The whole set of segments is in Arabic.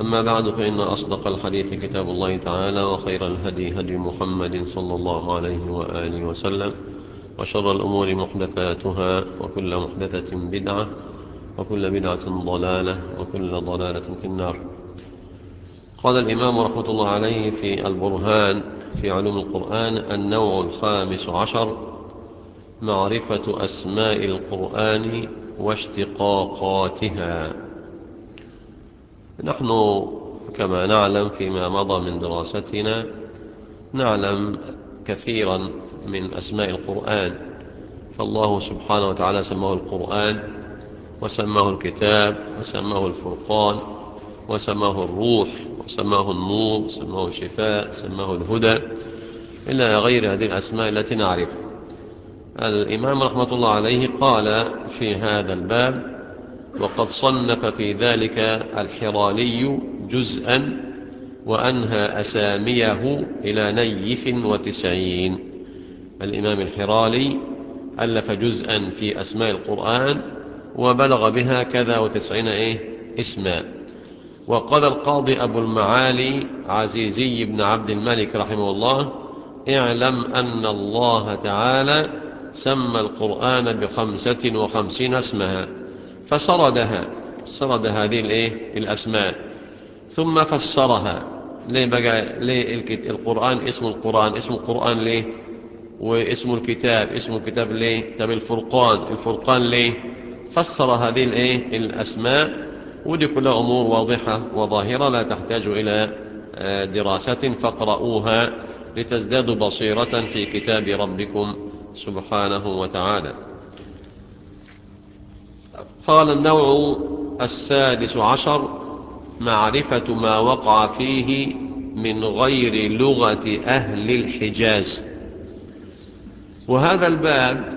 أما بعد فإن أصدق الحديث كتاب الله تعالى وخير الهدي هدي محمد صلى الله عليه وآله وسلم وشر الأمور محدثاتها وكل محدثة بدعة وكل بدعة ضلالة وكل ضلالة في النار. قال الإمام رحمة الله عليه في البرهان في علوم القرآن النوع الخامس عشر معرفة أسماء القرآن واشتقاقاتها. نحن كما نعلم فيما مضى من دراستنا نعلم كثيرا من أسماء القرآن. فالله سبحانه وتعالى سماه القرآن وسماه الكتاب وسماه الفرقان وسماه الروح وسماه النور وسماه الشفاء سماه الهدى إلى غير هذه الأسماء التي نعرفها. الإمام رحمة الله عليه قال في هذا الباب وقد صنف في ذلك الحرالي جزءا وأنهى أساميه إلى نيف وتسعين. الإمام الحرالي ألف جزءا في أسماء القرآن وبلغ بها كذا وتسعين إيه؟ اسما. وقال القاضي أبو المعالي عزيزي بن عبد الملك رحمه الله اعلم أن الله تعالى سمى القرآن بخمسة وخمسين اسمها. فسردها سرد هذه الإيه؟ الأسماء. ثم فسرها. ليه بقى؟ ليه القرآن اسم القرآن اسم القرآن ليه؟ واسم الكتاب اسم الكتاب ليه؟ طب الفرقان الفرقان ليه؟ فسر هذه الإيه؟ الأسماء. ودي كلها أمور واضحة وظاهرة لا تحتاج إلى دراسة. فاقرؤوها لتزدادوا بصيرة في كتاب ربكم سبحانه وتعالى. قال النوع السادس عشر معرفة ما وقع فيه من غير لغة أهل الحجاز وهذا الباب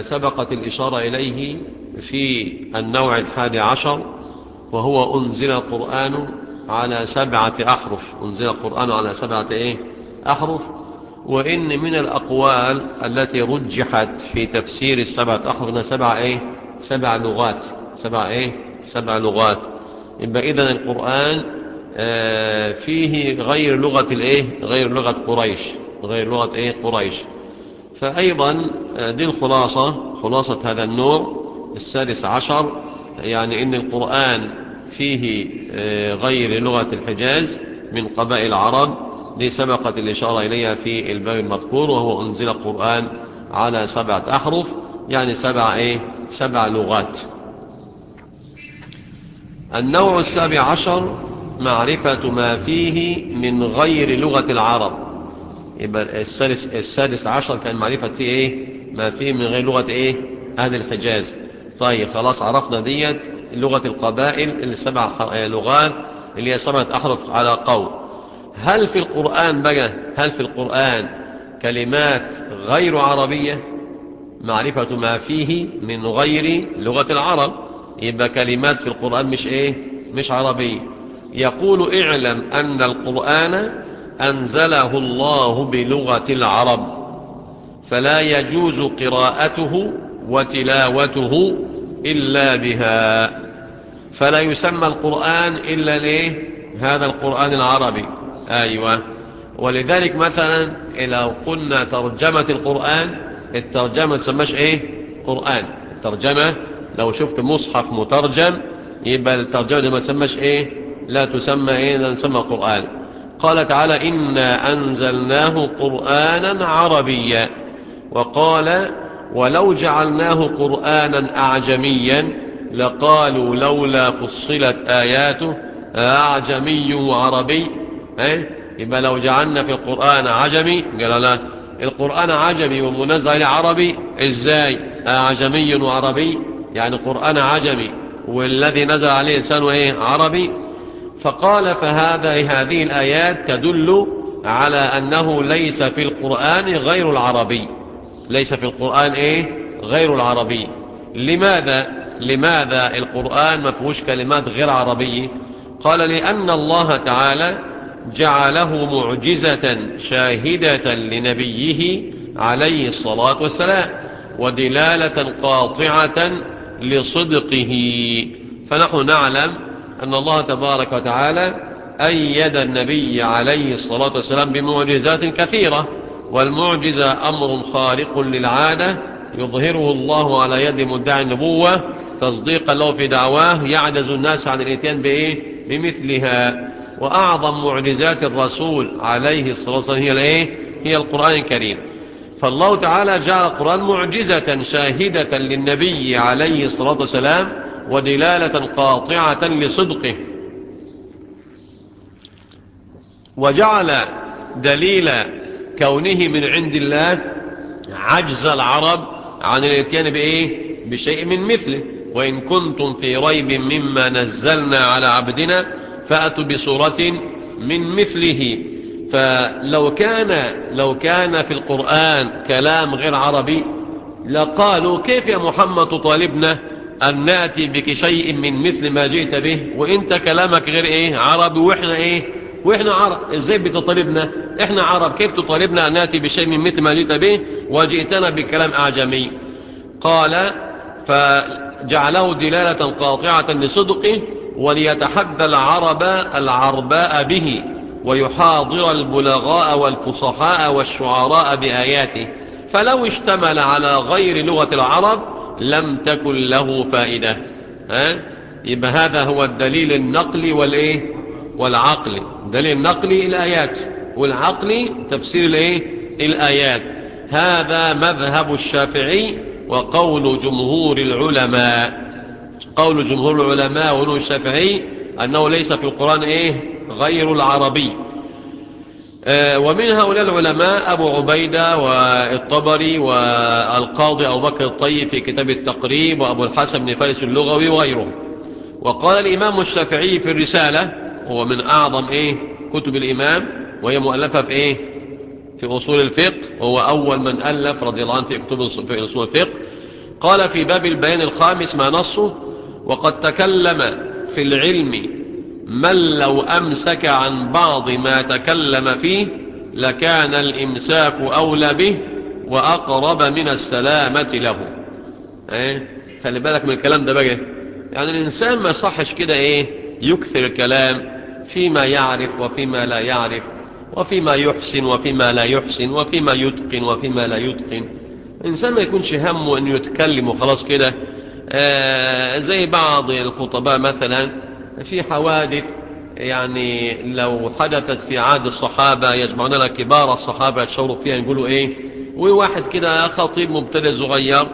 سبقت الإشارة إليه في النوع الحادي عشر وهو أنزل القرآن على سبعة أحرف أنزل القرآن على سبعة إيه؟ أحرف وإن من الأقوال التي رجحت في تفسير السبعة أحرف سبع إيه؟ سبع لغات. سبع إيه؟ سبع لغات. يبقى إذن القرآن آه فيه غير لغة الإيه؟ غير لغة قريش. غير لغة إيه؟ قريش. فأيضا دي الخلاصة خلاصة هذا النوع السادس عشر. يعني إن القرآن فيه غير لغة الحجاز من قبائل العرب. دي سبقت الإشارة إليها في الباب المذكور وهو أنزل القرآن على سبعة أحرف. يعني سبع إيه؟ سبع لغات. النوع السابع عشر معرفة ما فيه من غير لغة العرب. يبقى السادس, السادس عشر كان معرفة فيه إيه؟ ما فيه من غير لغة إيه؟ أهل الحجاز. طيب خلاص عرفنا ديت لغة القبائل السبع لغات اللي هي سبعة أحرف على قول. هل في القرآن بقى؟ هل في القرآن كلمات غير عربية؟ معرفة ما فيه من غير لغة العرب. يبقى كلمات في القرآن مش إيه؟ مش عربية. يقول اعلم أن القرآن أنزله الله بلغة العرب فلا يجوز قراءته وتلاوته إلا بها. فلا يسمى القرآن إلا ليه؟ هذا القرآن العربي. أيوة. ولذلك مثلا لو قلنا ترجمة القرآن الترجمة تسمىش إيه؟ قرآن. الترجمة لو شفت مصحف مترجم يبقى الترجمة ما تسمىش إيه؟ لا تسمى إيه؟ لا نسمى قرآن. قال تعالى إنا أنزلناه قرآنا عربيا. وقال ولو جعلناه قرآنا أعجميا لقالوا لولا فصلت آياته أعجمي وعربي. إيه؟ يبقى لو جعلنا في القرآن عجمي قال لا. القرآن عجمي ومنزل عربي إزاي أعجمي وعربي. يعني قرآن عجمي والذي نزل عليه لسانه إيه؟ عربي. فقال فهذا هذه الآيات تدل على أنه ليس في القرآن غير العربي. ليس في القرآن إيه؟ غير العربي. لماذا؟ لماذا القرآن ما فيهوش كلمات غير عربية؟ قال لأن الله تعالى جعله معجزة شاهدة لنبيه عليه الصلاة والسلام ودلالة قاطعة لصدقه فنحن نعلم أن الله تبارك وتعالى أيد النبي عليه الصلاة والسلام بمعجزات كثيرة والمعجزة أمر خارق للعادة يظهره الله على يد مدعي النبوة تصديقا له في دعواه يعجز الناس عن الإتيان بإيه؟ بمثلها وأعظم معجزات الرسول عليه الصلاة والسلام هي الإيه؟ هي القرآن الكريم فالله تعالى جعل القرآن معجزة شاهدة للنبي عليه الصلاة والسلام ودلالة قاطعة لصدقه وجعل دليل كونه من عند الله عجز العرب عن الإتيان بإيه؟ بشيء من مثله وإن كنتم في ريب مما نزلنا على عبدنا فأتوا بصورة من مثله. فلو كان لو كان في القرآن كلام غير عربي لقالوا كيف يا محمد تطالبنا أن نأتي بك شيء من مثل ما جئت به؟ وإنت كلامك غير إيه؟ عربي وإحنا إيه؟ وإحنا عرب. إزاي بتطالبنا؟ إحنا عرب. كيف تطالبنا أن نأتي بشيء من مثل ما جئت به؟ وجئتنا بكلام أعجمي. قال فجعله دلالة قاطعة لصدقه وليتحدى العرب العرباء به ويحاضر البلغاء والفصحاء والشعراء بآياته. فلو اشتمل على غير لغة العرب لم تكن له فائدة. ها؟ يبقى هذا هو الدليل النقلي والإيه؟ والعقلي. دليل النقلي الآيات والعقلي تفسير الإيه؟ الآيات. هذا مذهب الشافعي وقول جمهور العلماء. قول جمهور العلماء ونو الشافعي أنه ليس في القرآن إيه؟ غير العربي. آه ومن هؤلاء العلماء أبو عبيدة والطبري والقاضي أبو بكر الطيب في كتاب التقريب وأبو الحسن بن فارس اللغوي وغيره وقال الإمام الشافعي في الرسالة هو من أعظم إيه؟ كتب الإمام وهي مؤلفة في إيه؟ في أصول الفقه وهو أول من ألف رضي الله عنه في كتب في أصول الفقه. قال في باب البيان الخامس ما نصه وقد تكلم في العلم من لو أمسك عن بعض ما تكلم فيه لكان الإمساك أولى به وأقرب من السلامة له. إيه؟ خلي بالك من الكلام ده بقى. يعني الإنسان ما صحش كده إيه؟ يكثر الكلام فيما يعرف وفيما لا يعرف وفيما يحسن وفيما لا يحسن وفيما يتقن وفيما لا يتقن. الإنسان ما يكونش همه أن يتكلم وخلاص كده. زي بعض الخطباء مثلا في حوادث يعني لو حدثت في عهد الصحابة يجمعون لك كبار الصحابة يتشوروا فيها يقولوا إيه؟ وواحد كده خطيب مبتدئ صغير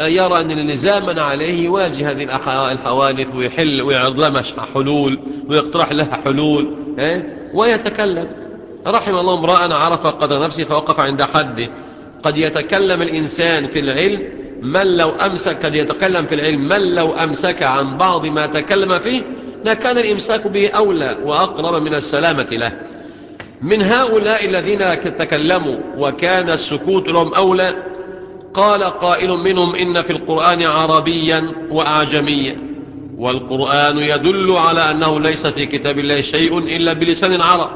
يرى أن اللزاما عليه يواجه هذه الحوادث ويحل ويعرض لها حلول ويقترح لها حلول ويتكلم. رحم الله امرأ عرف قدر نفسه فوقف عند حده. قد يتكلم الإنسان في العلم من لو أمسك قد يتكلم في العلم من لو أمسك عن بعض ما تكلم فيه لكان الإمساك به أولى وأقرب من السلامة له. من هؤلاء الذين تكلموا وكان السكوت لهم أولى قال قائل منهم إن في القرآن عربيا وأعجميا والقرآن يدل على أنه ليس في كتاب الله شيء إلا بلسان العرب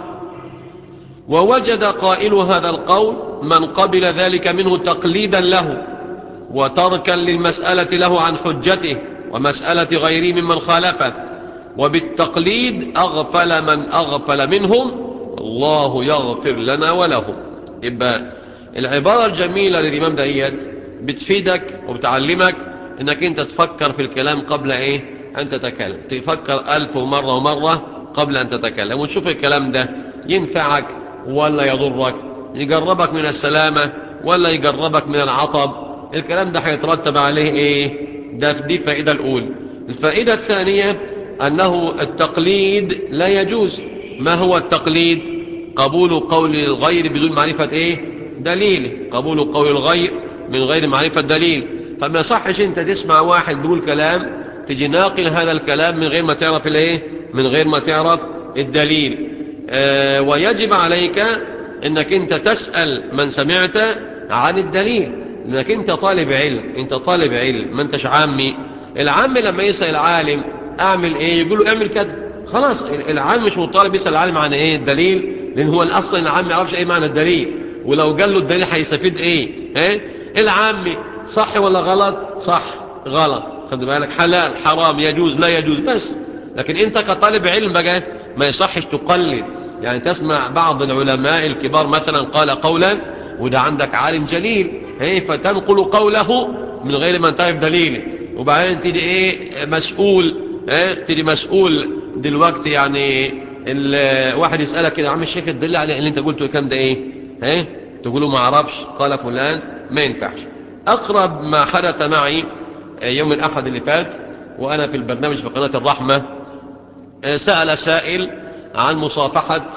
ووجد قائل هذا القول من قبل ذلك منه تقليدا له. وتركا للمسألة له عن حجته ومسألة غيره ممن خالفه. وبالتقليد أغفل من أغفل منهم الله يغفر لنا ولهم. يبقى العبارة الجميلة للإمام دهيت بتفيدك وبتعلمك إنك أنت تفكر في الكلام قبل إيه؟ أن تتكلم. تفكر ألف مرة ومرة قبل أن تتكلم. وتشوف الكلام ده ينفعك ولا يضرك يقربك من السلامة ولا يقربك من العطب الكلام ده هيترتب عليه إيه؟ ده دي الفائدة الأولى. الفائدة الثانية أنه التقليد لا يجوز. ما هو التقليد؟ قبول قول الغير بدون معرفة إيه؟ دليل. قبول قول الغير من غير معرفة دليل. فما صحش أنت تسمع واحد بيقول كلام تجي ناقل هذا الكلام من غير ما تعرف الإيه؟ من غير ما تعرف الدليل. آه ويجب عليك إنك أنت تسأل من سمعت عن الدليل. لانك انت طالب علم انت طالب علم ما انتش عامي. العام لما يسأل العالم اعمل إيه يقول له اعمل كذا. خلاص العام مش مطالب يسأل العالم عن إيه الدليل؟ لأن هو الأصل إن العام ما يعرفش إيه معنى الدليل. ولو قال له الدليل هيستفيد إيه؟ ها؟ العامي صح ولا غلط؟ صح غلط. خد بالك حلال حرام يجوز لا يجوز بس. لكن أنت كطالب علم بقى ما يصحش تقلد. يعني تسمع بعض العلماء الكبار مثلا قال قولا وده عندك عالم جليل. إيه فتنقل قوله من غير ما تعرف دليله وبعدين تيجي إيه مسؤول إيه؟ تيجي مسؤول دلوقتي يعني الواحد يسألك كده عم الشيخ الدليل على اللي انت قلته كام ده إيه؟ إيه؟ تقول له ما أعرفش. قال فلان ما ينفعش. أقرب ما حدث معي يوم الأحد اللي فات وأنا في البرنامج في قناة الرحمة سأل سائل عن مصافحة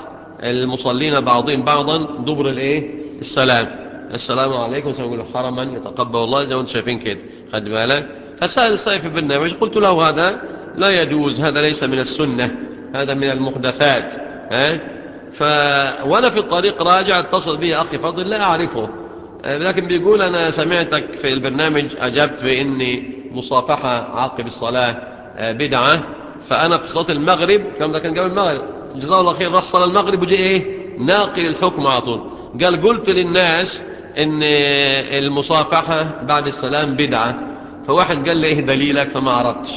المصلين بعضهم بعضا دبر الإيه؟ السلام. السلام عليكم. سنقول حرما يتقبل الله زي ما أنتم شايفين كده خد بالك. فسأل السائل في البرنامج قلت له هذا لا يجوز هذا ليس من السنة هذا من المحدثات ها؟ ف وأنا في الطريق راجع اتصل بي أخي فضل لا أعرفه. لكن بيقول أنا سمعتك في البرنامج أجبت بإني مصافحة عقب الصلاة بدعة. فأنا في صلاة المغرب الكلام ده كان قبل المغرب؟ جزاه الله خير راح صلى المغرب وجي إيه؟ ناقل الحكم على طول. قال قلت للناس إن المصافحة بعد السلام بدعة. فواحد قال لي إيه دليلك؟ فما عرفتش.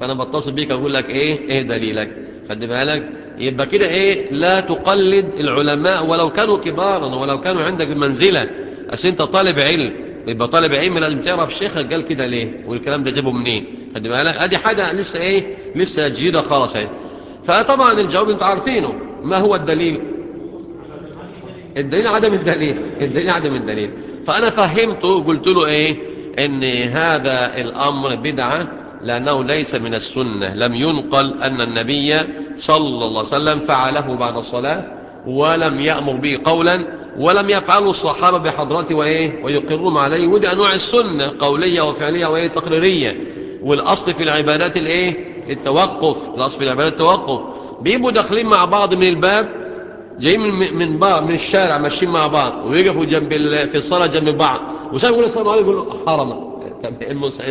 فأنا بتصل بيك أقول لك إيه؟ إيه دليلك؟ خد بالك. يبقى كده إيه؟ لا تقلد العلماء ولو كانوا كبارا ولو كانوا عندك بمنزلة أصل أنت طالب علم. يبقى طالب علم لازم تعرف شيخك قال كده ليه؟ والكلام ده جابه منين؟ خد بالك. أدي حاجة لسه إيه؟ لسه جديدة خالص اهي فطبعا الجواب أنتوا عارفينه. ما هو الدليل؟ الدليل عدم الدليل الدليل عدم الدليل. فأنا فهمته قلت له إيه؟ إن هذا الأمر بدعة لأنه ليس من السنة. لم ينقل أن النبي صلى الله عليه وسلم فعله بعد الصلاة ولم يأمر به قولا ولم يفعله الصحابة بحضرته وإيه؟ ويقرون عليه. ودي أنواع السنة قولية وفعلية وإيه؟ تقريرية. والأصل في العبادات الإيه؟ التوقف. الأصل في العبادات التوقف. بيبقوا داخلين مع بعض من الباب جايين من من بعض من الشارع ماشيين مع بعض ويقفوا جنب في الصلاة جنب بعض. وسام يقول السلام عليكم يقول حرما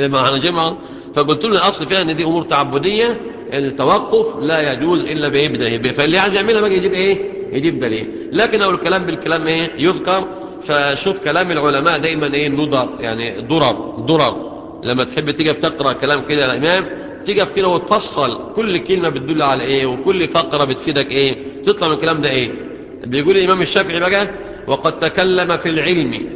معنا جمعة فقلت له الأصل فيها أن دي أمور تعبدية التوقف لا يجوز إلا بإبدا فاللي عايز يعملها بقى يجيب إيه؟ يجيب دليل. لكن لو الكلام بالكلام إيه؟ يذكر. فشوف كلام العلماء دايما إيه؟ نضر يعني ضرر ضرر. لما تحب تيجي تقرأ كلام كده الإمام تقف كده وتفصل كل كلمة بتدل على إيه وكل فقرة بتفيدك إيه تطلع من الكلام ده إيه. بيقول الإمام الشافعي بقى وقد تكلم في العلم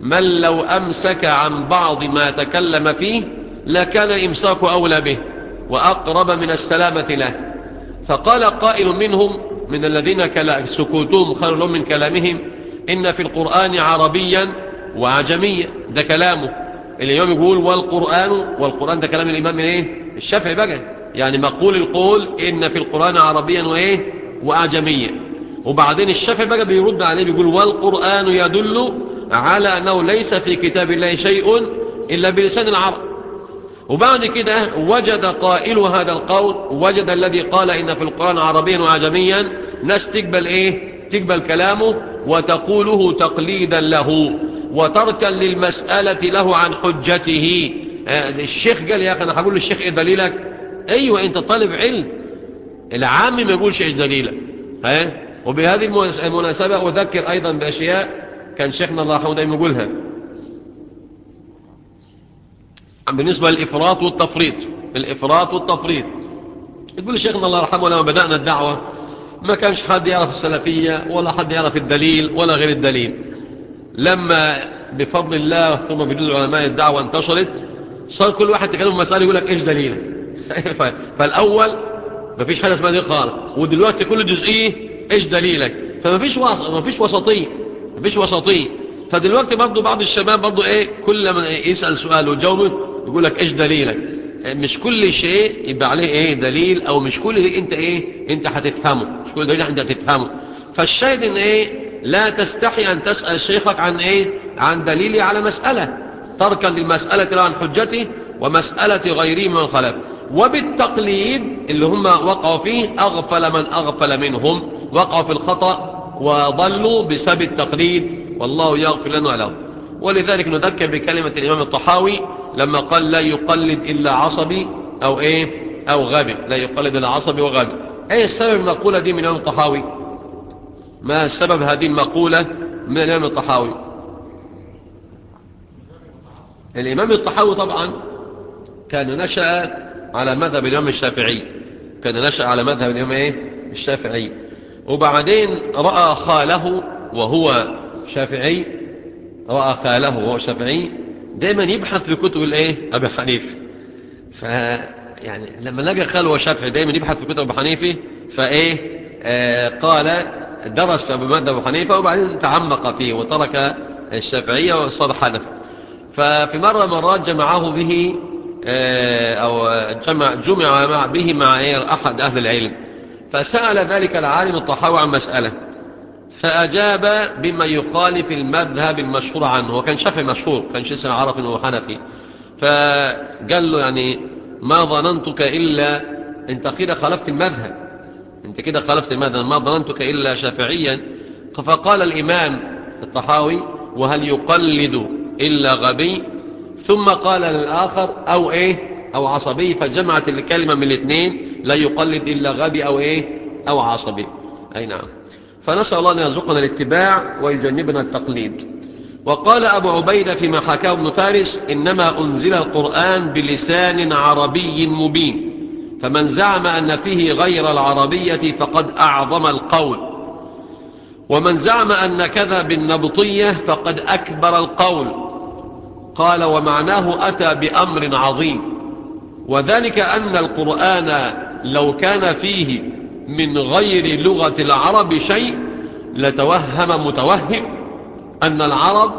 من لو أمسك عن بعض ما تكلم فيه لكان الإمساك أولى به وأقرب من السلامة له. فقال قائل منهم من الذين سكوتهم خير لهم من كلامهم إن في القرآن عربيا وعجميا ده كلامه. الإمام يقول والقرآن والقرآن ده كلام الإمام إيه؟ الشافعي بقى. يعني مقول القول إن في القرآن عربيا وإيه؟ وأعجميا. وبعدين الشافعي بقى بيرد عليه بيقول والقرآن يدل على أنه ليس في كتاب الله شيء إلا بلسان العرب. وبعد كده وجد قائل هذا القول وجد الذي قال إن في القرآن عربيا وعجميا ناس تقبل إيه؟ تقبل كلامه وتقوله تقليدا له وتركا للمسألة له عن حجته. الشيخ قال يا أخي أنا هقول للشيخ إيه دليلك؟ أيوة أنت طالب علم. العام ما يقولش إيش دليلك. ها؟ وبهذه المناسبة أذكر أيضا بأشياء كان شيخنا الله يرحمه دايما يقولها. بالنسبة للإفراط والتفريط الإفراط والتفريط. يقول شيخنا الله يرحمه لما بدأنا الدعوة ما كانش حد يعرف السلفية ولا حد يعرف الدليل ولا غير الدليل. لما بفضل الله ثم بدون العلماء الدعوة انتشرت صار كل واحد تكلم مسألة يقول لك إيش دليلك فالأول ما فيش حاجة اسمها دي خالص ودلوقتي كل جزئية إيش دليلك؟ فما فيش وسط ما فيش وسطية ما فيش وسطية فدلوقتي برضو بعض الشباب برضو إيه كل ما يسأل سؤال وجاوبه يقول لك إيش دليلك؟ مش كل شيء يبقى عليه إيه دليل أو مش كل دي أنت إيه أنت هتفهمه مش كل دليل أنت هتفهمه. فالشاهد إن إيه لا تستحي أن تسأل شيخك عن إيه عن دليلي على مسألة. تركا للمسألة عن حجته ومسألة غيره من الخلاف وبالتقليد اللي هم وقعوا فيه أغفل من أغفل منهم. وقعوا في الخطأ وضلوا بسبب التقليد. والله يغفر لنا ولهم ولذلك نذكر بكلمة الإمام الطحاوي لما قال لا يقلد إلا عصبي أو إيه؟ أو غبي. لا يقلد إلا عصبي وغبي. أي السبب المقولة دي من الإمام الطحاوي؟ ما سبب هذه المقولة من الإمام الطحاوي؟ الإمام الطحاوي طبعا كان نشأ على مذهب الإمام الشافعي كان نشأ على مذهب الإمام إيه؟ الشافعي. وبعدين رأى خاله وهو شافعي رأى خاله وهو شافعي دايما يبحث في كتب الإيه؟ أبي حنيفة. ف يعني لما لقى خاله وهو شافعي دايما يبحث في كتب أبي حنيفة فإيه؟ آه قال درس في مذهب ابو حنيفة وبعدين تعمق فيه وترك الشافعية وصار حنفي ففي مرة مرات جمعه به آه أو جمع جمع به مع احد أهل العلم. فسأل ذلك العالم الطحاوي عن مسألة. فأجاب بما يخالف المذهب المشهور عنه. وكان شافعي مشهور كان اسمه عرف وحنفي فقال له يعني ما ظننتك إلا انت كده خالفت المذهب. أنت كده خالفت المذهب ما ظننتك إلا شافعيا. فقال الإمام الطحاوي وهل يقلد إلا غبي. ثم قال للآخر أو إيه؟ أو عصبي. فجمعت الكلمة من الاثنين. لا يقلد إلا غبي أو إيه؟ أو عصبي. أي نعم. فنسأل الله أن يرزقنا الاتباع ويجنبنا التقليد. وقال أبو عبيدة فيما حكاه ابن فارس إنما أنزل القرآن بلسان عربي مبين. فمن زعم أن فيه غير العربية فقد أعظم القول. ومن زعم أن كذا بالنبطية فقد أكبر القول. قال ومعناه أتى بأمر عظيم. وذلك أن القرآن لو كان فيه من غير لغة العرب شيء لتوهم متوهم أن العرب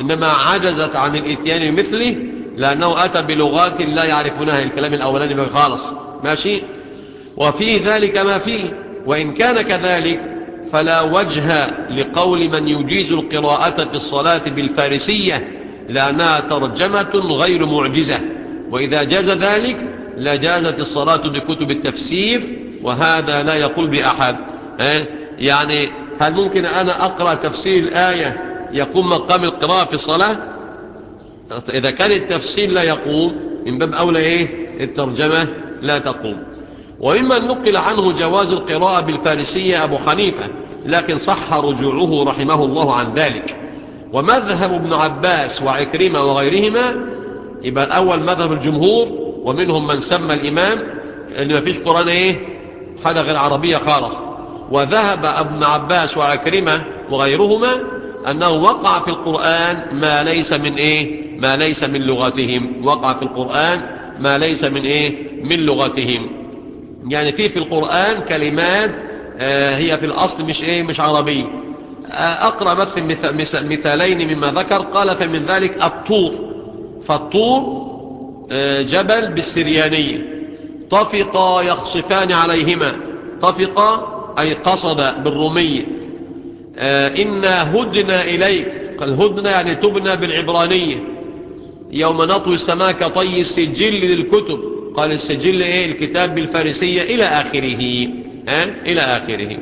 إنما عجزت عن الإتيان مثله لأنه أتى بلغات لا يعرفونها الكلام الأولاني خالص ماشي؟ وفي ذلك ما فيه. وإن كان كذلك فلا وجه لقول من يجيز القراءة في الصلاة بالفارسية لأنها ترجمة غير معجزة. وإذا جاز ذلك لجازت الصلاة بكتب التفسير وهذا لا يقول بأحد. يعني هل ممكن أنا أقرأ تفسير الآية يقوم مقام القراءة في الصلاة؟ إذا كان التفسير لا يقوم من باب أولى إيه؟ الترجمة لا تقوم. ومما نقل عنه جواز القراءة بالفارسية أبو حنيفة لكن صح رجوعه رحمه الله عن ذلك. ومذهب ابن عباس وعكرمة وغيرهما يبقى الأول مذهب الجمهور ومنهم من سمى الإمام اللي ما فيش قرآن إيه؟ حاجة غير عربية خالص. وذهب ابن عباس وعكرمة وغيرهما أنه وقع في القرآن ما ليس من إيه؟ ما ليس من لغتهم. وقع في القرآن ما ليس من إيه؟ من لغتهم. يعني في في القرآن كلمات آه هي في الأصل مش إيه مش عربي آه أقرأ مثل مثالين مما ذكر قال فمن ذلك الطور. فالطور آه جبل بالسريانية. طفقا يخصفان عليهما. طفقا أي قصد بالرومية. إنا هدنا إليك. قال هدنا يعني تبنى بالعبرانية. يوم نطوي السماء كطي السجل للكتب. قال السجل إيه؟ الكتاب بالفارسية إلى آخره. ها؟ إلى آخره.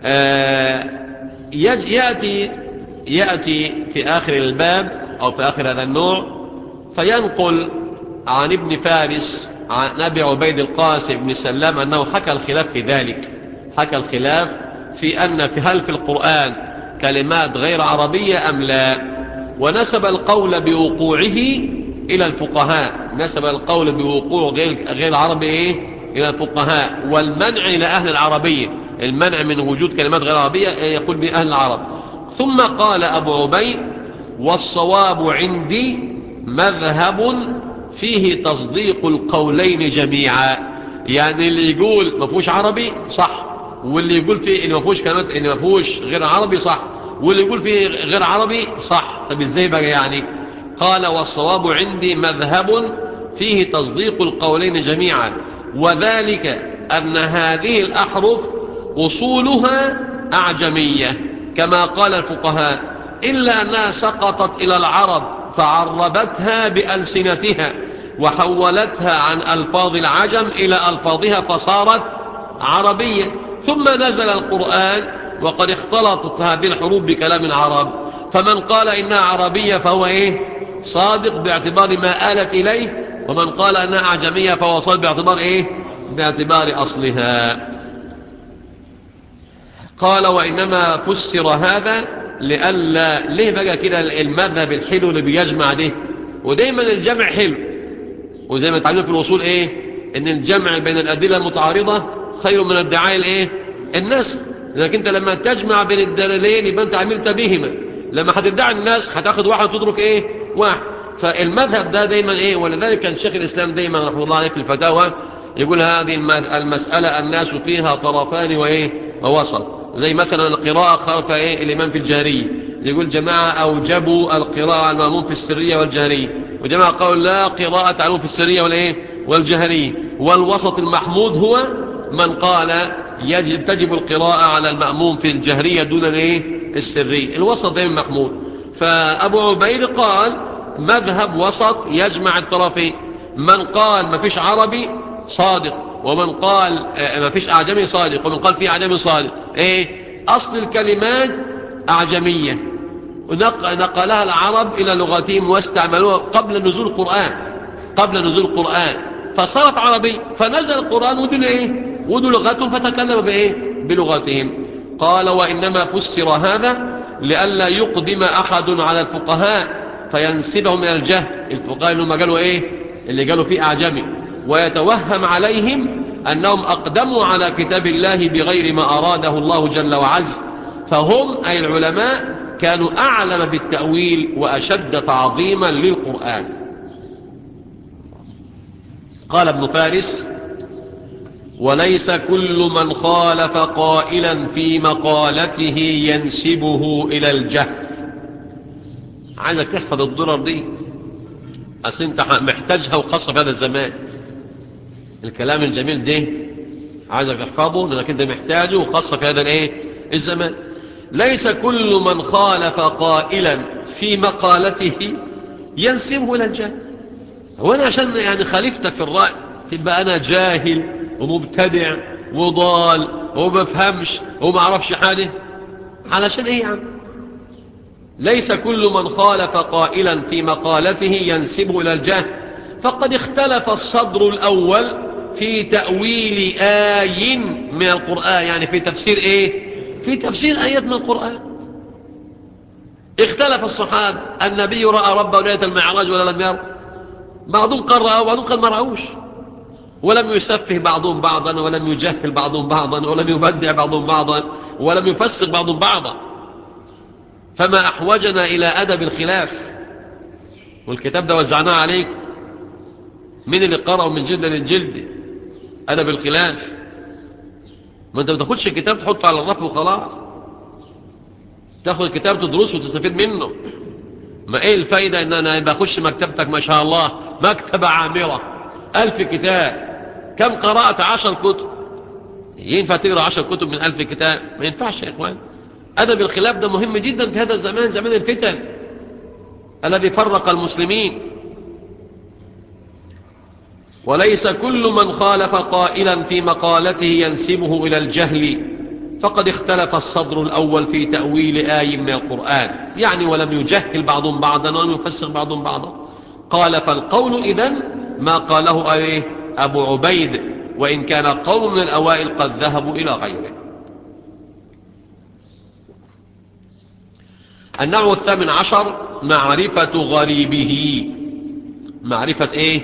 آه يأتي يأتي في آخر الباب أو في آخر هذا النوع فينقل عن ابن فارس عن أبي عبيد القاسم بن سلام أنه حكى الخلاف في ذلك. حكى الخلاف في أن في هل في القرآن كلمات غير عربية أم لا. ونسب القول بوقوعه إلى الفقهاء. نسب القول بوقوع غير, غير عربي إيه؟ إلى الفقهاء. والمنع إلى أهل العربية. المنع من وجود كلمات غير عربية يقول بأهل العرب. ثم قال أبو عبيد والصواب عندي مذهب فيه تصديق القولين جميعا. يعني اللي يقول ما فيهوش عربي صح واللي يقول فيه اللي ما فيهوش كلمات اللي ما فيهوش غير عربي صح واللي يقول فيه غير عربي صح. طب إزاي بقى يعني؟ قال والصواب عندي مذهب فيه تصديق القولين جميعا وذلك أن هذه الأحرف أصولها أعجمية. كما قال الفقهاء إلا أنها سقطت إلى العرب فعربتها بألسنتها وحولتها عن ألفاظ العجم إلى ألفاظها فصارت عربية. ثم نزل القرآن وقد اختلطت هذه الحروب بكلام العرب. فمن قال إنها عربية فهو إيه؟ صادق باعتبار ما آلت إليه ومن قال أنها أعجمية فهو صادق باعتبار إيه؟ باعتبار أصلها. قال وإنما فسر هذا لألا ليه بقى كده المذهب الحلو اللي بيجمع ده؟ ودايما الجمع حلو. وزي ما تعلمون في الوصول إيه؟ إن الجمع بين الأدلة المتعارضة خير من الدعاء الايه الناس. لانك أنت لما تجمع بين الدليلين يبقى أنت عملت بهما. لما هتدعي الناس هتاخد واحد وتترك إيه؟ واحد. فالمذهب ده دايما إيه؟ ولذلك كان شيخ الإسلام دايما رحمه الله عليه في الفتاوى يقول هذه المسألة الناس فيها طرفان وإيه؟ ووسط زي مثلا القراءة خلف إيه؟ الإمام في الجهرية يقول جماعة أوجبوا القراءة على المأموم في السرية والجهرية وجماعة قالوا لا قراءة على في السرية والإيه؟ والجهرية والوسط المحمود هو من قال يجب تجب القراءة على المأموم في الجهرية دون الايه السرية. الوسط دائما محمود. فأبو عبيد قال مذهب وسط يجمع الطرفين من قال ما فيش عربي صادق ومن قال ما فيش أعجمي صادق ومن قال في أعجمي صادق. إيه؟ أصل الكلمات أعجمية. ونقلها العرب إلى لغتهم واستعملوها قبل نزول القرآن قبل نزول القرآن. فصارت عربي فنزل القرآن ودل إيه؟ ودل لغتهم فتكلم بإيه؟ بلغتهم. قال وإنما فسر هذا لئلا يقدم أحد على الفقهاء فينسبهم إلى الجهل. الفقهاء اللي هم قالوا إيه؟ اللي قالوا فيه أعجمي. ويتوهم عليهم أنهم أقدموا على كتاب الله بغير ما أراده الله جل وعز. فهم أي العلماء كانوا أعلم بالتأويل وأشد تعظيما للقرآن. قال ابن فارس وليس كل من خالف قائلا في مقالته ينسبه إلى الجهل. عايزك تحفظ الضرر دي. أصل أنت محتاجها وخاصة في هذا الزمان. الكلام الجميل ده عايزك تحفظه لأنك أنت محتاجه وخاصة في هذا الإيه؟ الزمان. ليس كل من خالف قائلا في مقالته ينسبه إلى الجهل. وأنا عشان يعني خالفتك في الرأي تبقى أنا جاهل ومبتدع وضال ومفهمش ومعرفش حاجة علشان إيه يعني ليس كل من خالف قائلا في مقالته ينسبه إلى الجهل. فقد اختلف الصدر الأول في تأويل آي من القرآن. يعني في تفسير إيه؟ في تفسير آيات من القرآن. اختلف الصحابة. النبي رأى ربه ليلة المعراج ولا لم يرى بعضهم قال رأى وبعضهم قال ما رأوش. ولم يسفه بعضهم بعضا ولم يجهل بعضهم بعضا ولم يبدع بعضهم بعضا ولم يفسر بعضهم بعضا. فما أحوجنا إلى أدب الخلاف. والكتاب ده وزعناه عليكم من اللي قرأه من جلد للجلد أدب الخلاف. ما أنت ما تاخدش الكتاب تحطه على الرف وخلاص. تاخد الكتاب تدرسه وتستفيد منه. ما إيه الفايدة إن أنا بخش مكتبتك ما شاء الله؟ مكتبة عامرة. ألف كتاب. كم قرأت عشر كتب؟ ينفع تقرأ عشر كتب من ألف كتاب؟ ما ينفعش يا إخوان. أدب الخلاف ده مهم جدا في هذا الزمان زمان الفتن. الذي فرق المسلمين. وليس كل من خالف قائلا في مقالته ينسبه إلى الجهل. فقد اختلف الصدر الأول في تأويل آي من القرآن. يعني ولم يجهل بعضهم بعضا ولم يفسر بعضهم بعضا. قال فالقول إذن ما قاله أيه أبو عبيد وإن كان قوم من الأوائل قد ذهبوا إلى غيره. النوع الثامن عشر معرفة غريبه. معرفة إيه؟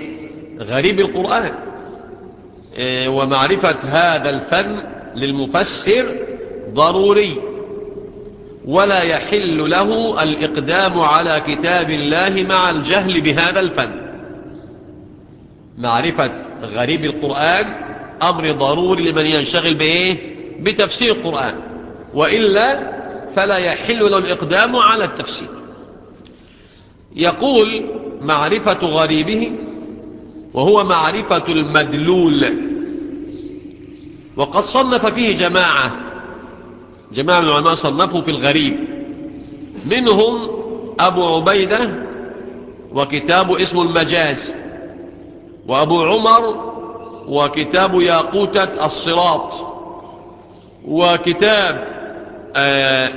غريب القرآن. ومعرفة هذا الفن للمفسر ضروري. ولا يحل له الإقدام على كتاب الله مع الجهل بهذا الفن. معرفة غريب القرآن أمر ضروري لمن ينشغل بإيه؟ بتفسير القرآن. وإلا فلا يحل له الإقدام على التفسير. يقول معرفة غريبه وهو معرفة المدلول. وقد صنف فيه جماعة جماعة من العلماء صنفوا في الغريب. منهم أبو عبيدة وكتاب اسمه المجاز. وأبو عمر وكتاب ياقوتة الصراط وكتاب آه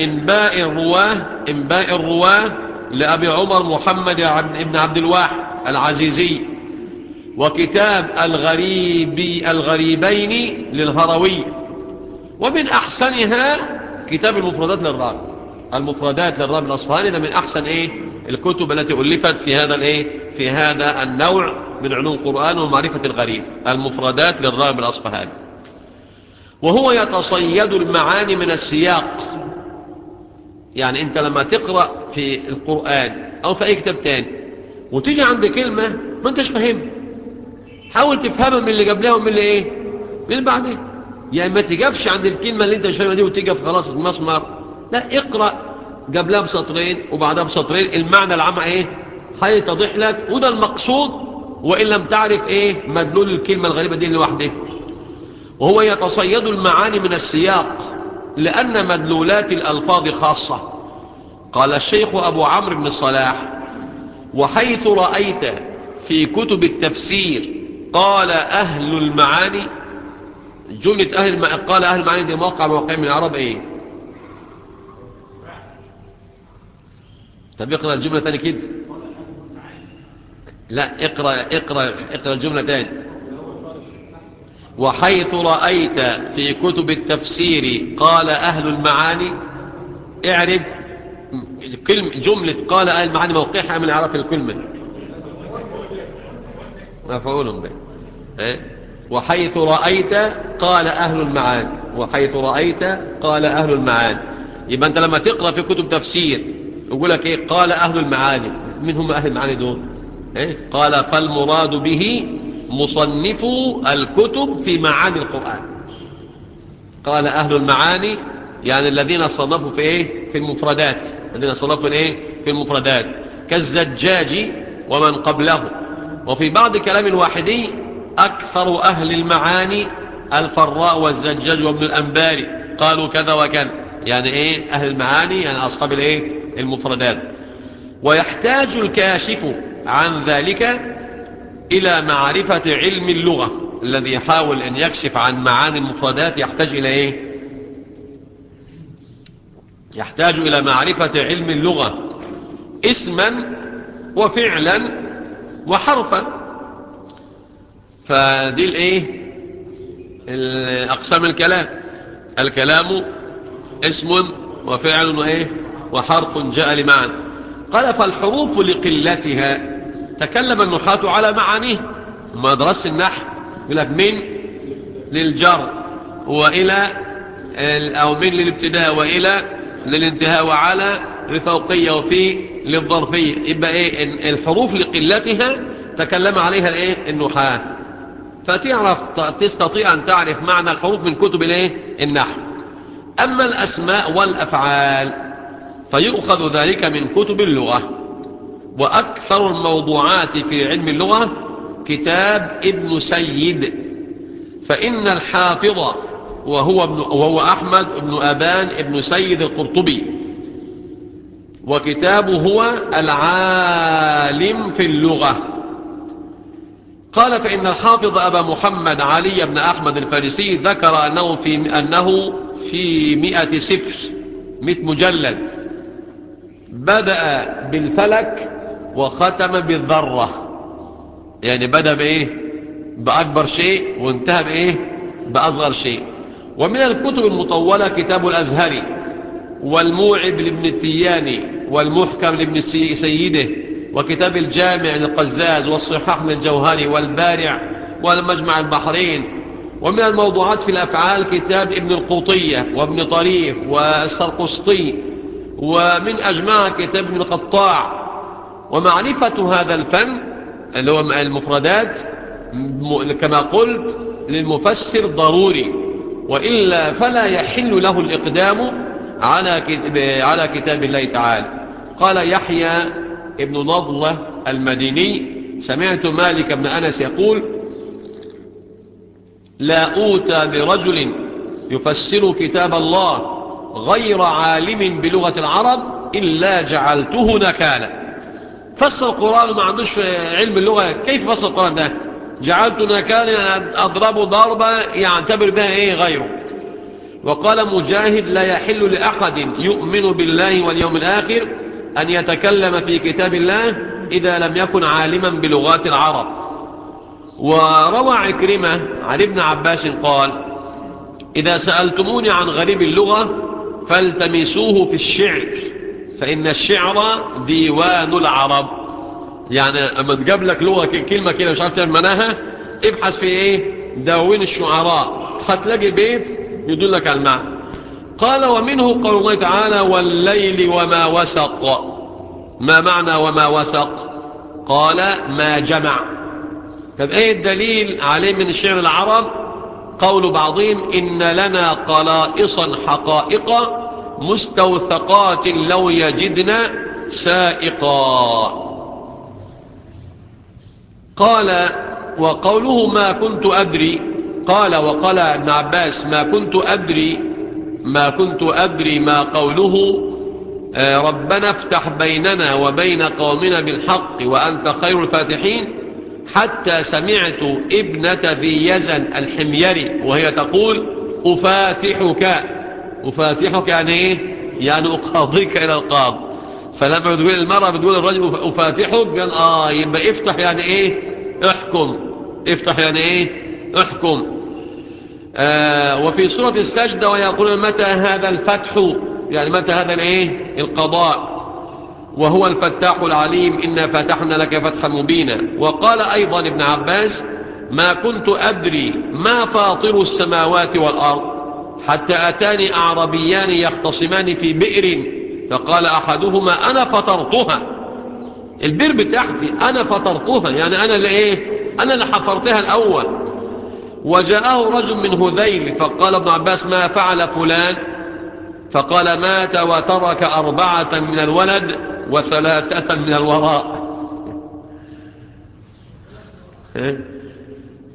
إنباء الرواة إنباء الرواة لأبي عمر محمد بن عبد الواحد العزيزي وكتاب الغريب الغريبين للهروي ومن أحسنها كتاب المفردات للراغب المفردات للراغب الأصفهاني ده من أحسن إيه؟ الكتب التي ألفت في هذا الإيه؟ في هذا النوع. من علوم القرآن ومعرفة الغريب المفردات للراغب الأصفهاني وهو يتصيد المعاني من السياق. يعني أنت لما تقرأ في القرآن أو في أي كتاب تاني وتيجي عند كلمة ما أنتش فاهمها. حاول تفهمها من اللي قبلها ومن اللي إيه؟ من اللي بعدها. يعني ما تجفش عند الكلمة اللي أنت مش فاهمها دي وتجف خلاص المسمر لا اقرأ قبلها بسطرين وبعدها بسطرين. المعنى العام إيه؟ هيتضح لك. وده المقصود وإن لم تعرف إيه مدلول الكلمة الغريبة دي لوحده. وهو يتصيد المعاني من السياق لأن مدلولات الألفاظ خاصة. قال الشيخ أبو عمرو بن الصلاح وحيث رأيت في كتب التفسير قال أهل المعاني جملة أهل المعاني قال أهل المعاني دي موقع موقع من العرب إيه؟ طب اقرأ الجملة تاني كده. لا اقرأ اقرأ اقرأ الجملة تاني وحيث رأيت في كتب التفسير قال أهل المعاني اعرب كلمة جملة قال أهل المعاني موقعها من عرف الكلمة. مفعول به. آه؟ وحيث رأيت قال أهل المعاني. وحيث رأيت قال أهل المعاني. يبقى أنت لما تقرأ في كتب تفسير يقول لك إيه؟ قال أهل المعاني. من هم أهل المعاني دول. إيه؟ قال فالمراد به مصنف الكتب في معاني القرآن. قال أهل المعاني يعني الذين صنفوا في إيه؟ في المفردات. الذين صنفوا إيه؟ في المفردات. كالزجاج ومن قبله. وفي بعض كلام الواحدي أكثر أهل المعاني الفراء والزجاج وابن الأنباري. قالوا كذا وكذا. يعني إيه؟ أهل المعاني يعني أصحاب الإيه؟ المفردات. ويحتاج الكاشف عن ذلك إلى معرفة علم اللغة الذي يحاول أن يكشف عن معاني المفردات يحتاج إلى إيه؟ يحتاج إلى معرفة علم اللغة اسما وفعلا وحرفا. فدي الإيه؟ اقسام الكلام. الكلام اسم وفعل وإيه؟ وحرف جاء لمعنى. قال فالحروف لقلتها تكلم النحاة على معانيه. ما درس النحو. يقول لك من للجر وإلى أو من للابتداء وإلى للانتهاء وعلى للفوقية وفي للظرفية. يبقى إيه؟ الحروف لقلتها تكلم عليها الإيه؟ النحاة. فتعرف تستطيع أن تعرف معنى الحروف من كتب الإيه؟ النحو. أما الأسماء والأفعال فيؤخذ ذلك من كتب اللغة. وأكثر الموضوعات في علم اللغة كتاب ابن سيد. فإن الحافظ وهو, ابن وهو أحمد بن أبان ابن سيد القرطبي. وكتابه هو العالم في اللغة. قال فإن الحافظ أبا محمد علي بن أحمد الفارسي ذكر أنه في, أنه في مئة سفر مئة مجلد. بدأ بالفلك وختم بالذرة. يعني بدأ بإيه؟ بأكبر شيء وانتهى بإيه؟ بأصغر شيء. ومن الكتب المطولة كتاب الأزهري والموعب لابن التياني والمحكم لابن سيده وكتاب الجامع للقزاز والصحاح للجوهري والبارع والمجمع البحرين. ومن الموضوعات في الأفعال كتاب ابن القوطية وابن طريف والسرقسطي. ومن أجمع كتاب ابن القطاع ومعرفة هذا الفن اللي هو المفردات كما قلت للمفسر ضروري. وإلا فلا يحل له الإقدام على على كتاب الله تعالى. قال يحيى ابن نضلة المديني سمعت مالك بن أنس يقول لا أوتى برجل يفسر كتاب الله غير عالم بلغة العرب إلا جعلته نكالا. فسر القرآن وما عندوش علم اللغة. كيف فسر القرآن ده؟ جعلت نكالا أضرب ضربة يعتبر بها إيه غيره. وقال مجاهد لا يحل لأحد يؤمن بالله واليوم الآخر أن يتكلم في كتاب الله إذا لم يكن عالما بلغات العرب. وروى عكرمة عن ابن عباس قال إذا سألتموني عن غريب اللغة فالتمسوه في الشعر. فإن الشعر ديوان العرب. يعني أما تجاب لك لغة كلمة كده مش عارف تعمل معناها ابحث في إيه؟ دواوين الشعراء. هتلاقي بيت يدلك على المعنى. قال ومنه قول الله تعالى والليل وما وسق ما معنى وما وسق؟ قال ما جمع طب إيه الدليل عليه من الشعر العرب؟ قول بعضهم إن لنا قلائصا حقائق مستوثقات لو يجدنا سائقا. قال وقوله ما كنت أدري. قال وقال ابن عباس ما كنت أدري ما كنت أدري ما قوله. ربنا افتح بيننا وبين قومنا بالحق وأنت خير الفاتحين. حتى سمعت ابنة ذي يزن الحميري وهي تقول أفاتحك. أفاتحك يعني إيه؟ يعني أقاضيك إلى القاض. فلما بتقول المرأة بتقول الرجل أفاتحك؟ قال آه يبقى افتح يعني إيه؟ احكم. افتح يعني إيه؟ احكم. آه وفي سورة السجدة ويقول متى هذا الفتح؟ يعني متى هذا الإيه؟ القضاء. وهو الفتاح العليم إنا فتحنا لك فتحا مبينا. وقال أيضا ابن عباس ما كنت أدري ما فاطر السماوات والأرض. حتى أتاني أعربيان يختصمان في بئر فقال أحدهما أنا فطرتها. البئر بتاعتي أنا فطرتها يعني أنا اللي إيه؟ أنا اللي حفرتها الأول. وجاءه رجل من هذيل فقال ابن عباس ما فعل فلان؟ فقال مات وترك أربعة من الولد وثلاثة من الوراء.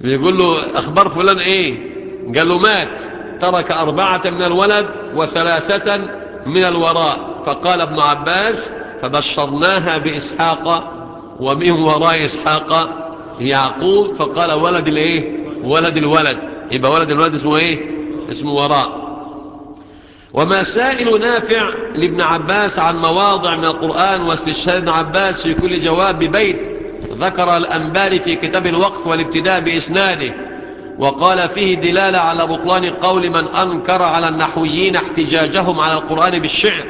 بيقول له أخبار فلان إيه؟ قال له مات. ترك أربعة من الولد وثلاثة من الوراء. فقال ابن عباس فبشرناها بإسحاق ومن وراء إسحاق يعقوب. فقال ولد الإيه؟ ولد الولد. يبقى ولد الولد اسمه إيه؟ اسمه وراء. ومسائل نافع لابن عباس عن مواضع من القرآن واستشهاد ابن عباس في كل جواب ببيت ذكر الأنبار في كتاب الوقف والابتداء بإسناده. وقال فيه دلالة على بطلان قول من أنكر على النحويين احتجاجهم على القرآن بالشعر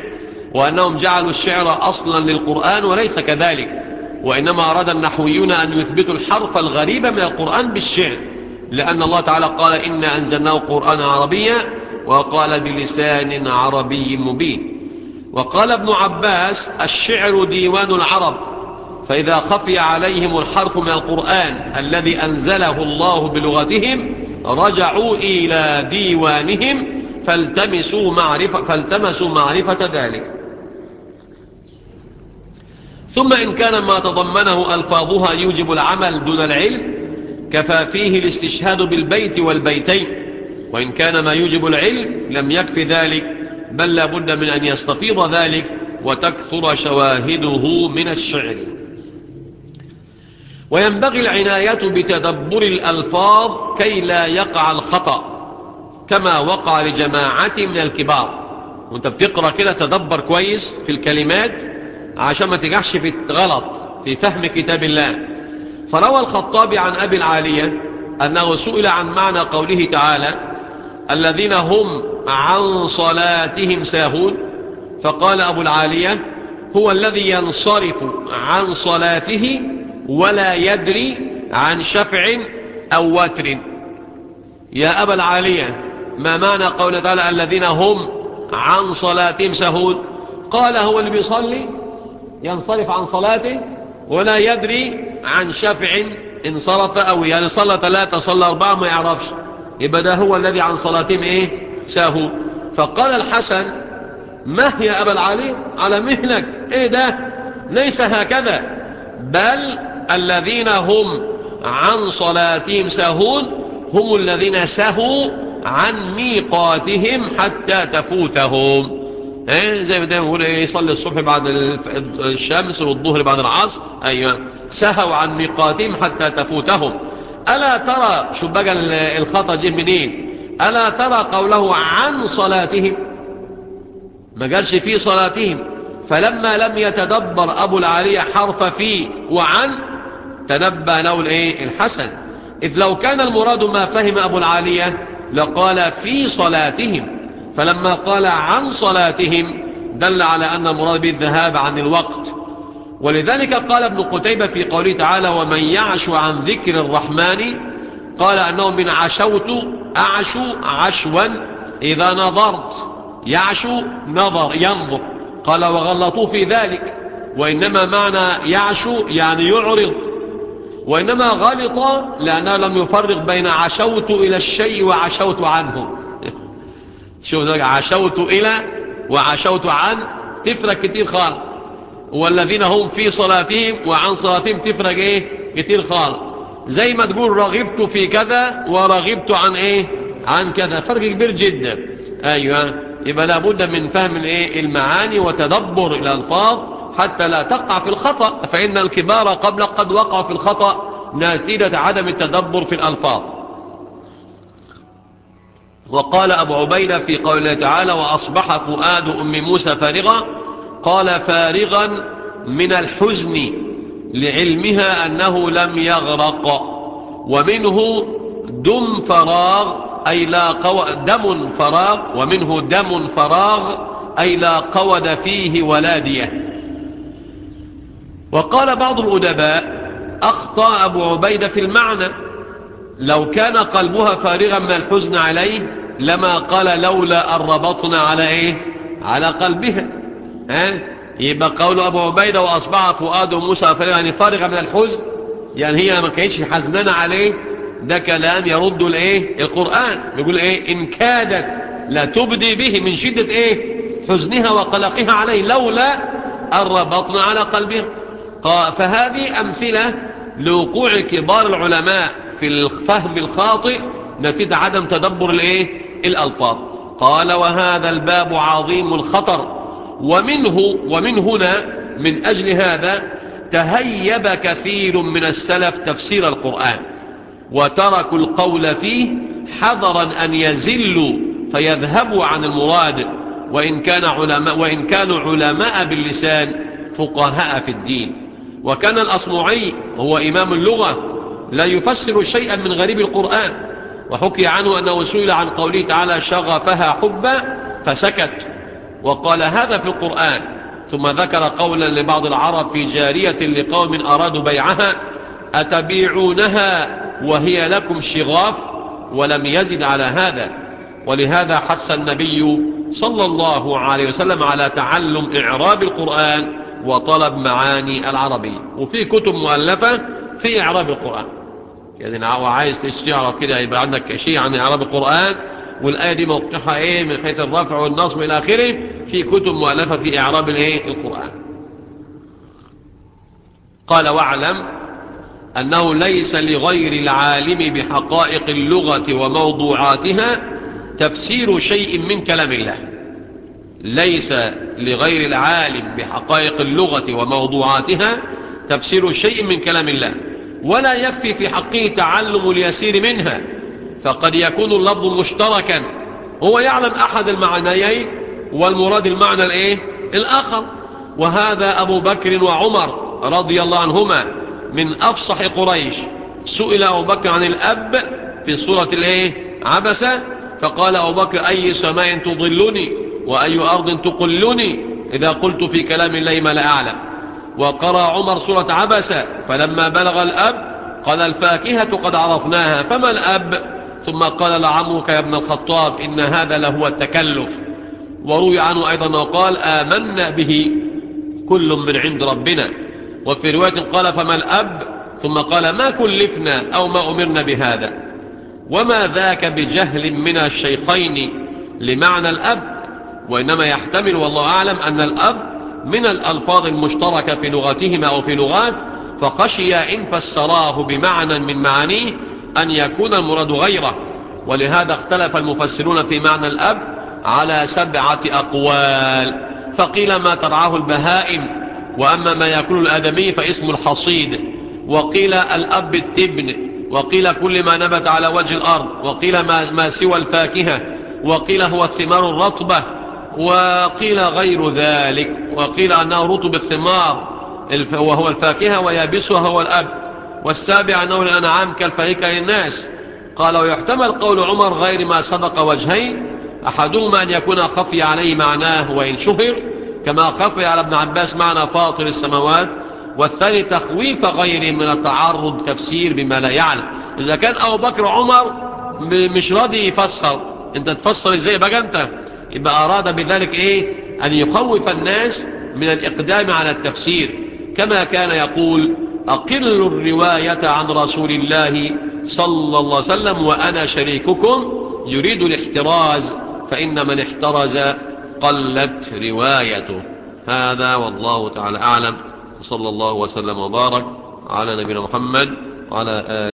وأنهم جعلوا الشعر أصلا للقرآن وليس كذلك وإنما أراد النحويون أن يثبتوا الحرف الغريب من القرآن بالشعر لأن الله تعالى قال إنا أنزلناه قرآنا عربيا وقال بلسان عربي مبين. وقال ابن عباس الشعر ديوان العرب فإذا خفي عليهم الحرف من القرآن الذي أنزله الله بلغتهم رجعوا إلى ديوانهم فالتمسوا معرفة, فالتمسوا معرفة ذلك. ثم إن كان ما تضمنه ألفاظها يوجب العمل دون العلم كفى فيه الاستشهاد بالبيت والبيتين. وإن كان ما يوجب العلم لم يكف ذلك بل لابد من أن يستفيض ذلك وتكثر شواهده من الشعر. وينبغي العناية بتدبر الألفاظ كي لا يقع الخطأ كما وقع لجماعة من الكبار. وانت بتقرأ كده تدبر كويس في الكلمات عشان ما تجحش في الغلط في فهم كتاب الله. فروى الخطابي عن أبي العالية أنه سئل عن معنى قوله تعالى الذين هم عن صلاتهم ساهون. فقال أبو العالية هو الذي ينصرف عن صلاته ولا يدري عن شفع أو وتر. يا أبا العالية ما معنى قول تعالى الذين هم عن صلاتهم سهون؟ قال هو اللي بيصلي ينصرف عن صلاته ولا يدري عن شفع انصرف أو يعني صلى ثلاثة صلى أربعة ما يعرفش. يبقى ده هو الذي عن صلاتهم إيه؟ ساهو فقال الحسن ما هي أبا العالي على مهلك. إيه ده؟ ليس هكذا. بل الذين هم عن صلاتهم ساهون هم الذين سهوا عن ميقاتهم حتى تفوتهم. إيه؟ زي ما دايما بيقول إيه يصلي الصبح بعد الشمس والظهر بعد العصر. أيوه. سهوا عن ميقاتهم حتى تفوتهم. ألا ترى شو بقى الخطأ جه منين؟ ألا ترى قوله عن صلاتهم؟ ما قالش في صلاتهم. فلما لم يتدبر أبو العالية حرف في وعن تنبه له الايه الحسن. إذ لو كان المراد ما فهم أبو العالية لقال في صلاتهم. فلما قال عن صلاتهم دل على أن المراد بالذهاب عن الوقت. ولذلك قال ابن قتيبة في قوله تعالى ومن يعش عن ذكر الرحمن قال أنه من عشوت أعشو عشوا إذا نظرت. يعشو نظر ينظر. قال وغلطوا في ذلك. وإنما معنى يعشو يعني يعرض. وإنما غلط لأنه لم يفرق بين عشوت إلى الشيء وعشوت عنه. شوف ذلك عشوت إلى وعشوت عن تفرق كتير خالص والذين هم في صلاتهم وعن صلاتهم تفرق إيه؟ كتير خالص زي ما تقول رغبت في كذا ورغبت عن إيه؟ عن كذا. فرق كبير جدا. أيوه. يبقى لابد من فهم الإيه؟ المعاني وتدبر الألفاظ حتى لا تقع في الخطأ فإن الكبار قبل قد وقعوا في الخطأ نتيجة عدم التدبر في الألفاظ. وقال أبو عبيدة في قوله تعالى وأصبح فؤاد أم موسى فارغا قال فارغا من الحزن لعلمها أنه لم يغرق ومنه دم فراغ أي لا قو... دم فراغ ومنه دم فراغ أي لا قود فيه ولاديه وقال بعض الأدباء أخطأ أبو عبيدة في المعنى لو كان قلبها فارغا من الحزن عليه لما قال لولا أن ربطنا على إيه؟ على قلبها. ها؟ يبقى قول أبو عبيدة وأصبح فؤاد موسى فارغا يعني فارغا من الحزن يعني هي ما كانتش حزنانة عليه ده كلام يرد الإيه؟ القرآن. يقول إيه؟ إن كادت لا تبدي به من شدة إيه؟ حزنها وقلقها عليه لولا أن ربطنا على قلبها. فهذه أمثلة لوقوع كبار العلماء في الفهم الخاطئ نتيجة عدم تدبر الإيه؟ الألفاظ. قال وهذا الباب عظيم الخطر. ومنه ومن هنا من أجل هذا تهيب كثير من السلف تفسير القرآن وتركوا القول فيه حذرا أن يزلوا فيذهبوا عن المراد وإن, كان علماء وإن كانوا علماء باللسان فقهاء في الدين. وكان الأصمعي هو إمام اللغة لا يفسر شيئا من غريب القرآن وحكي عنه أنه سئل عن قوله تعالى شغفها حبا فسكت وقال هذا في القرآن ثم ذكر قولا لبعض العرب في جارية لقوم أرادوا بيعها أتبيعونها وهي لكم شغاف ولم يزد على هذا ولهذا حث النبي صلى الله عليه وسلم على تعلم إعراب القرآن وطلب معاني العربية. وفي كتب مؤلفة في إعراب القرآن. يعني لو عايز تستعرف كده يبقى عندك شيء عن إعراب القرآن. والآية دي موقعها إيه؟ من حيث الرفع والنصب إلى آخره. في كتب مؤلفة في إعراب الإيه؟ القرآن. قال واعلم أنه ليس لغير العالم بحقائق اللغة وموضوعاتها تفسير شيء من كلام الله. ليس لغير العالم بحقائق اللغة وموضوعاتها تفسير شيء من كلام الله ولا يكفي في حقه تعلم اليسير منها فقد يكون اللفظ مشتركا هو يعلم أحد المعنيين والمراد المعنى الإيه؟ الآخر. وهذا أبو بكر وعمر رضي الله عنهما من أفصح قريش. سئل أبو بكر عن الأب في سورة الإيه؟ عبسة فقال أبو بكر أي سماء تضلني؟ وأي أرض تقلني؟ إذا قلت في كلام الله ما لا أعلم. وقرأ عمر سورة عبسة فلما بلغ الأب قال الفاكهة قد عرفناها فما الأب؟ ثم قال لعمرك يا ابن الخطاب إن هذا لهو التكلف. وروي عنه أيضا وقال آمنا به كل من عند ربنا. وفي رواية قال فما الأب؟ ثم قال ما كلفنا أو ما أمرنا بهذا. وما ذاك بجهل من الشيخين؟ لمعنى الأب وإنما يحتمل والله أعلم أن الأب من الألفاظ المشتركة في لغتهما أو في لغات فخشي إن فسراه بمعنى من معانيه أن يكون المراد غيره. ولهذا اختلف المفسرون في معنى الأب على سبعة أقوال. فقيل ما ترعاه البهائم وأما ما يأكل الآدمي فاسم الحصيد. وقيل الأب التبن وقيل كل ما نبت على وجه الأرض وقيل ما, ما سوى الفاكهة وقيل هو الثمار الرطبة. وقيل غير ذلك وقيل أنه رطب الثمار وهو الفاكهة ويابسها هو الأب والسابع أنه الأنعام كالفهيكة للناس. قال ويحتمل قول عمر غير ما سبق وجهين أحدهما أن يكون خفي عليه معناه وإن شهر كما خفي على ابن عباس معنى فاطر السماوات والثاني تخويف غيره من التعرض تفسير بما لا يعلم. إذا كان أبو بكر عمر مش راضي يفسر. أنت تفسر إزاي بقى أنت؟ يبقى أراد بذلك إيه؟ أن يخوف الناس من الإقدام على التفسير. كما كان يقول أقل الرواية عن رسول الله صلى الله عليه وسلم وأنا شريككم يريد الاحتراز فإن من احترز قلت روايته. هذا والله تعالى أعلم. صلى الله وسلم وبارك على نبينا محمد وعلى آله